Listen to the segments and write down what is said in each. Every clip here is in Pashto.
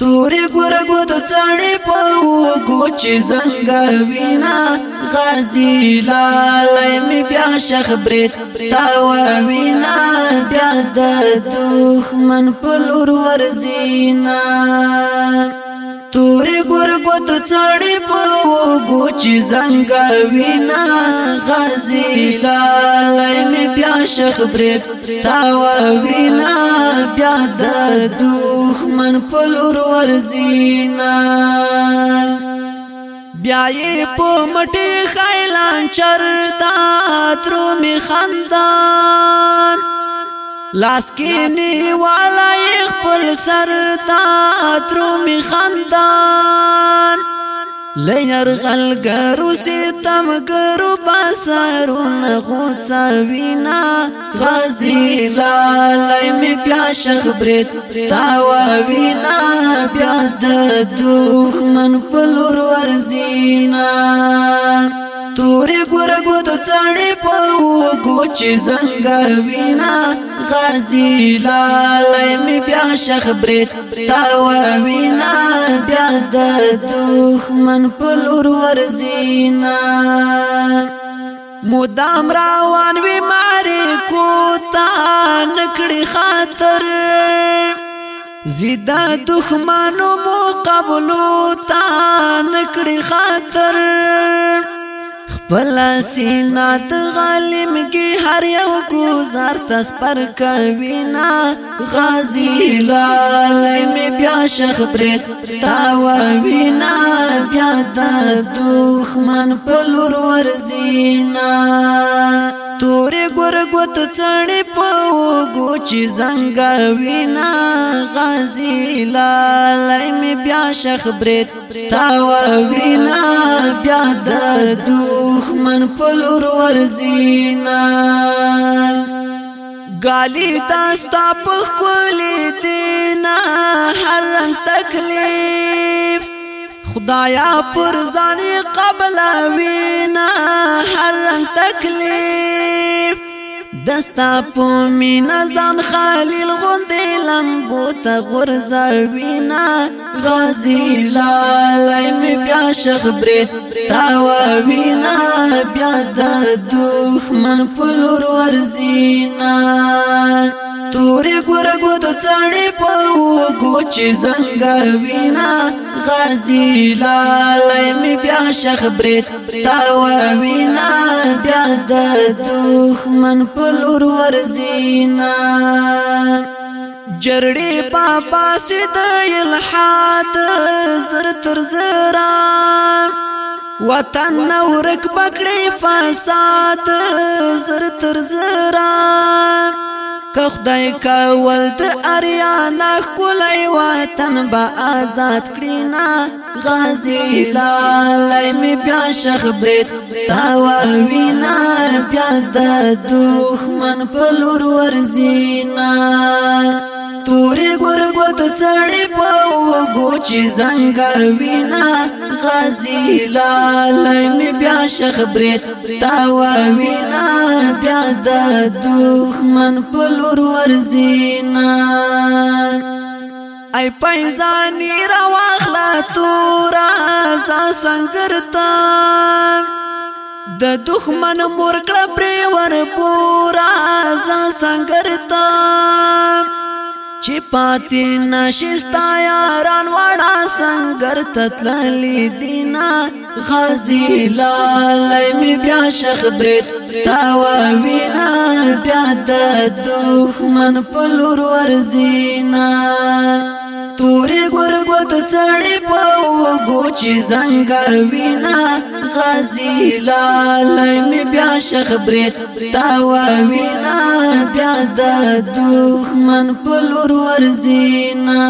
تورې ګورګو د څړې په وګو چې زنګا وینا غازی لالای می بیا شخ برید تا وینا بیا د دښمن په لور ورزینا تورې ګورګو د څړې په چې څنګه وینا غزي لالای می بیا شیخ برید تا وینا بیا د دښمن په لور ورزینا بیا یې په مټي خیلان چرتا ترو می خندان لاس کې نیواله خپل سر تا ترو می خندان لیر غلګرو ستم ګرو باسرونه خو څوینا غازی لالای می بیا شخبرت تا وینا بیا د دوخمن پلور ورزینا تورې ګورګو د څړې په وګو چې زنګ وینا غازی لالای می بیا شخ برید تا وینا بیا د دښمن په لور ورزینا مدام روان وی ماری کو تا نکړی خاطر زیدا دښمنو مو قبولو تا نکړی خاطر پلا سینات غالم کی هر یو گزار تس پر کوینا غازی لالای می بیا شیخ برید تا وینا بیا د دښمن پلور ورزینا تور ګور ګوت چړې په چې زنګ وینا غازی لالای می بیا شخ برت تا وینا بیا د دښمن په لور ورزینا غالی تاستا په خپل دینا هر رنگ تکلیف خدایا پر ځان قبل وینا هر رنگ تکلیف دستا په مینا ځان خلیل غوندې لمبو ته غرزوینا غازی لالای می بیا شخ برید تاوینا بیا د دښمن په لور ورزینا تورې ګورګو د څړې په چې زنګ وینا غازی لالای می بیا شخ برید تا وینا بیا د دښمن په لور ورزینا جرړې بابا سید الحاد زر تر زران وطن نورک پکړې فساد زر تر زران که خدای کول تر اریانا کولای وطن با آزاد کړینا غازی لالای می بیا شیخ بریت تا وینا بیا د دښمن په لور ورزینا تورې ګورګو ته چړې په وګو چې زنګ وینا غازی لالای می بیا شیخ برید تا وینا بیا د دښمن په لور ورزینا ای پایزانی را واخلا تورا زا سنگرتا د دښمن مور کړه پر ور پورا ځان څنګه چې پاتې نشستا یاران وړ سر تتللی دینا غازی لالی می بیا شخ برید تاوینا بیا د دخمن پلور ورزینا توری گرگوت چڑی پاو گوچی زنگا وینا غازی لالی می بیا شخ برید تاوینا بیا د دخمن پلور ورزینا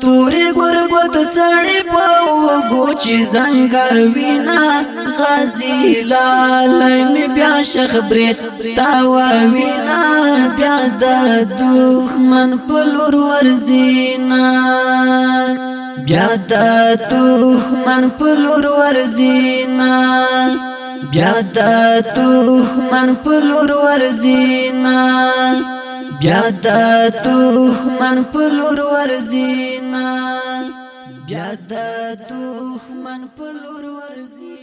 توری ګور د چړې په وګو چې زنګ وینا غازی لال می بیا شخ برت تا و وینا بیا د دښمن په لور ورزینا بیا د دښمن په لور ورزینا بیا د دښمن په لور ورزینا بیا د دښمن په لور ورزینا یا د دښمن په لور ورزي